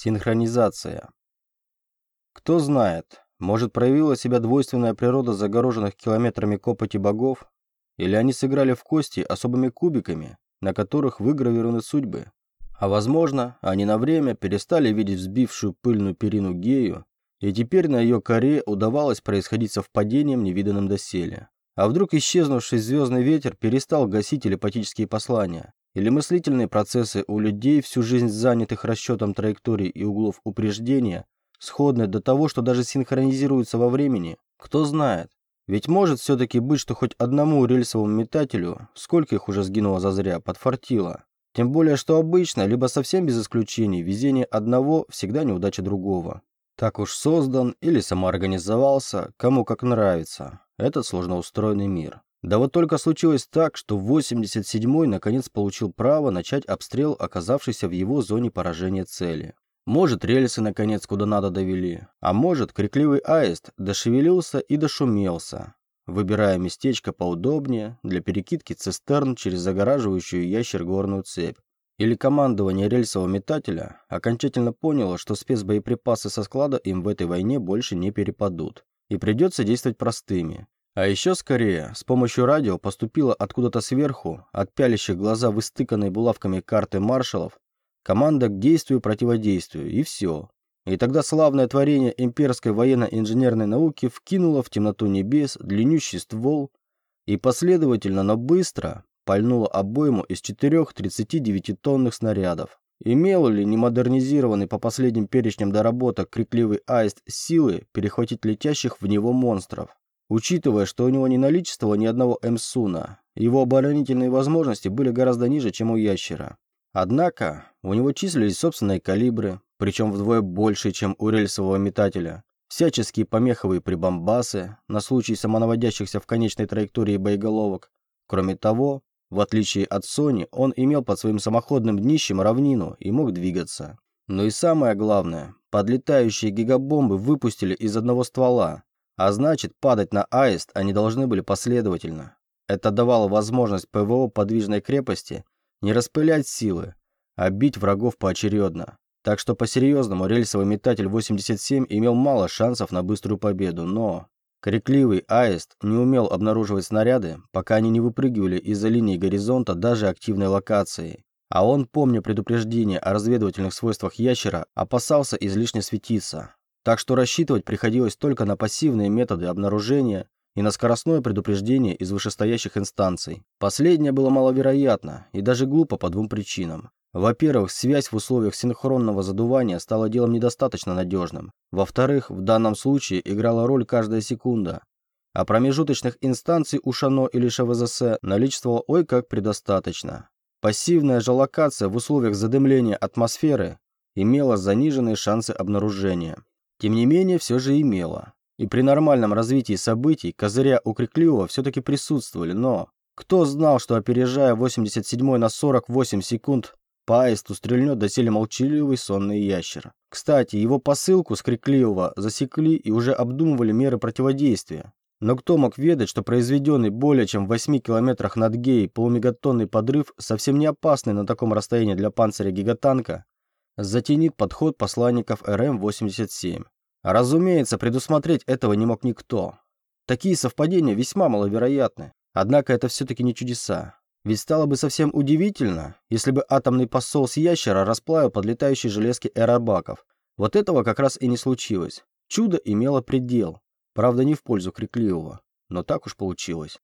Синхронизация. Кто знает, может проявила себя двойственная природа загороженных километрами копоти богов, или они сыграли в кости особыми кубиками, на которых выгравированы судьбы. А возможно, они на время перестали видеть взбившую пыльную перину гею, и теперь на ее коре удавалось происходить совпадением, невиданным доселе. А вдруг исчезнувший звездный ветер перестал гасить телепатические послания? Или мыслительные процессы у людей, всю жизнь занятых расчетом траекторий и углов упреждения, сходны до того, что даже синхронизируются во времени? Кто знает. Ведь может все-таки быть, что хоть одному рельсовому метателю, сколько их уже сгинуло зазря, подфартило. Тем более, что обычно, либо совсем без исключений, везение одного всегда неудача другого. Так уж создан или самоорганизовался, кому как нравится, этот сложноустроенный мир. Да вот только случилось так, что 87-й наконец получил право начать обстрел оказавшейся в его зоне поражения цели. Может, рельсы наконец куда надо довели, а может, крикливый аист дошевелился и дошумелся, выбирая местечко поудобнее для перекидки цистерн через загораживающую ящер горную цепь. Или командование рельсового метателя окончательно поняло, что спецбоеприпасы со склада им в этой войне больше не перепадут, и придется действовать простыми, а еще скорее, с помощью радио поступила откуда-то сверху, от пялящих глаза выстыканной булавками карты маршалов, команда к действию-противодействию, и все. И тогда славное творение имперской военно-инженерной науки вкинуло в темноту небес длиннющий ствол и последовательно, но быстро пальнуло обойму из четырех 39-тонных снарядов. Имел ли немодернизированный по последним перечням доработок крикливый аист силы перехватить летящих в него монстров? Учитывая, что у него не наличествовало ни одного МСУна, его оборонительные возможности были гораздо ниже, чем у ящера. Однако, у него числились собственные калибры, причем вдвое больше, чем у рельсового метателя, всяческие помеховые прибамбасы на случай самонаводящихся в конечной траектории боеголовок. Кроме того, в отличие от Sony, он имел под своим самоходным днищем равнину и мог двигаться. Но и самое главное, подлетающие гигабомбы выпустили из одного ствола, а значит, падать на аист они должны были последовательно. Это давало возможность ПВО подвижной крепости не распылять силы, а бить врагов поочередно. Так что по-серьезному рельсовый метатель 87 имел мало шансов на быструю победу, но... Крикливый аист не умел обнаруживать снаряды, пока они не выпрыгивали из-за линии горизонта даже активной локации. А он, помня предупреждение о разведывательных свойствах ящера, опасался излишне светиться, так что рассчитывать приходилось только на пассивные методы обнаружения и на скоростное предупреждение из вышестоящих инстанций. Последнее было маловероятно и даже глупо по двум причинам. Во-первых, связь в условиях синхронного задувания стала делом недостаточно надежным. Во-вторых, в данном случае играла роль каждая секунда. А промежуточных инстанций у ШАНО или ШВЗС наличествовало ой как предостаточно. Пассивная же локация в условиях задымления атмосферы имела заниженные шансы обнаружения. Тем не менее, все же имело. И при нормальном развитии событий козыря у Крикливого все-таки присутствовали, но... Кто знал, что опережая 87 на 48 секунд, по аисту стрельнет доселе молчаливый сонный ящер. Кстати, его посылку с Крикливого засекли и уже обдумывали меры противодействия. Но кто мог ведать, что произведенный более чем в 8 километрах над Геей полумегатонный подрыв, совсем не опасный на таком расстоянии для панциря гигатанка, затенит подход посланников РМ-87. Разумеется, предусмотреть этого не мог никто. Такие совпадения весьма маловероятны. Однако это все-таки не чудеса. Ведь стало бы совсем удивительно, если бы атомный посол с ящера расплавил подлетающие железки аэробаков. Вот этого как раз и не случилось. Чудо имело предел. Правда, не в пользу Крикливого. Но так уж получилось.